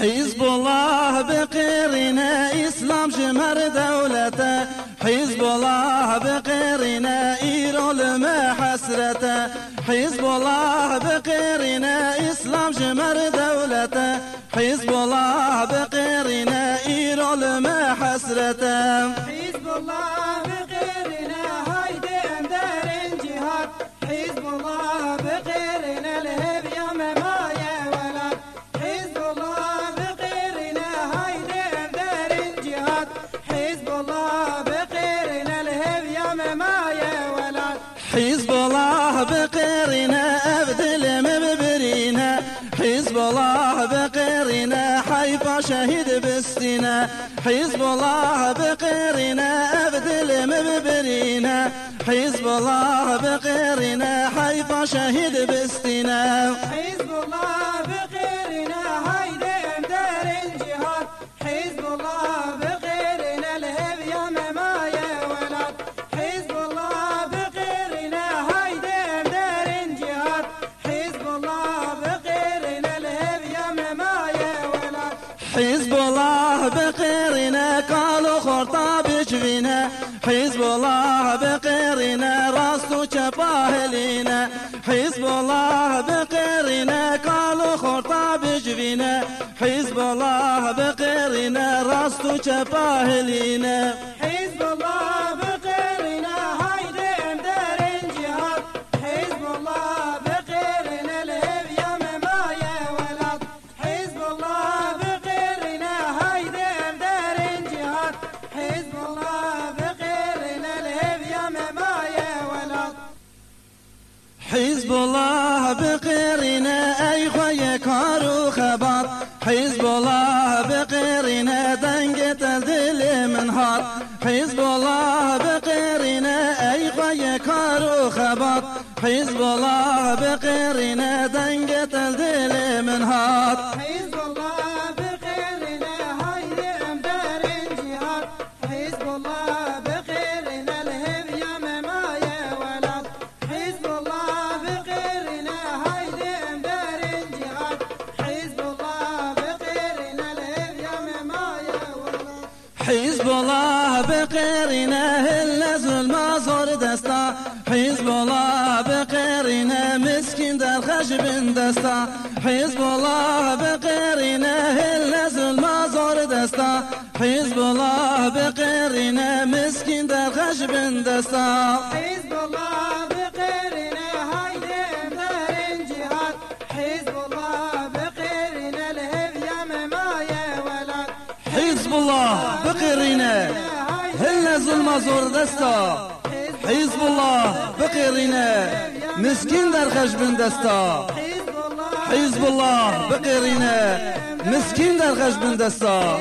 حزب الله بقيرنا إسلام جمر دولته. حزب الله بقيرنا إيرول ما حسرته. حزب الله بقيرنا إسلام جمر دولته. حزب الله بقيرنا إيرول ما حسرته. حزب الله بغيرنا هايدي اندار الجهاد حزب الله بقيرنا حيفا شهيد بستنا حزب الله بقيرنا أبدل مببرينا. حزب الله بقيرنا حيفا شهيد بستنا حزب الله بغيرنا حزب الله بقيرنا قالوا خرطة بجفينا حزب الله بقيرنا راستو شباهلينا حزب الله بقيرنا قالوا خرطة بجفينا حزب الله بقيرنا راستو شباهلينا حزب الله حزب الله بقيرنا اي خوي كارو خبر حزب الله بقرنا دنگ من منهار حزب الله بقيرنا اي خوي كارو خبر حزب الله بقيرنا دنگ تلدل حزب الله بقيرنا هل ظلم زور دستا. حزب الله بقيرنا مسكين در خشب دستا. حزب الله بقيرنا هل ظلم زور دستا. حزب الله بقيرنا مسكين در خشب دستا. حزب الله الله بقيرنا هل ظلم زور دستا حزب الله بقيرنا مسكين در خشب دستا حزب الله حزب الله بقيرنا مسكين در خشب دستا